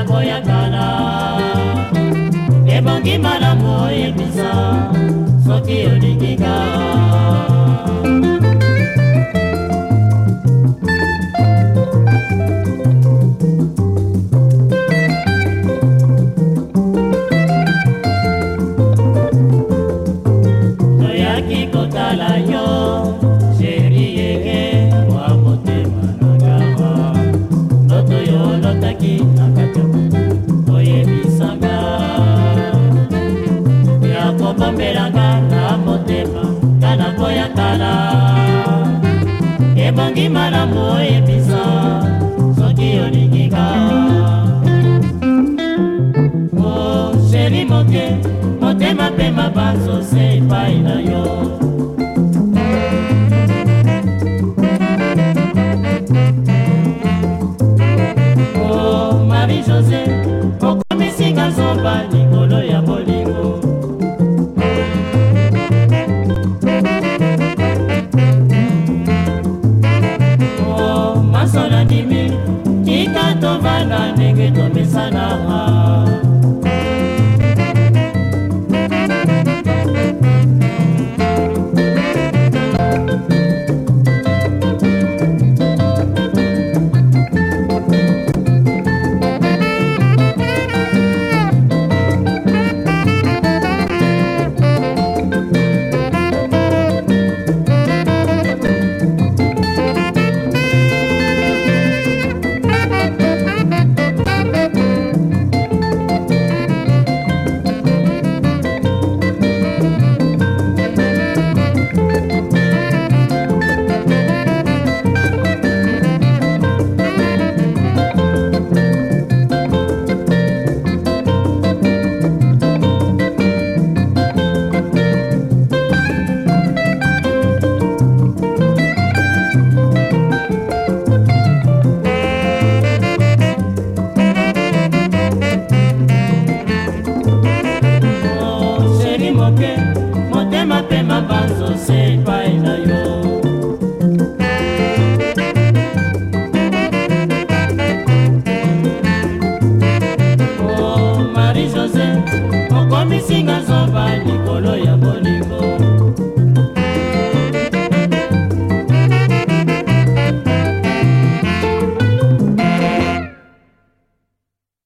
ya boyakala ebongi malamu oyebisa soki olinginga sheri moke motema pema bazose epai na yo oh, marie josé okomisinga nzomba likolo ya bolingo oh, masola ndimi tika tovanda ndenge tomesanaa Thank you.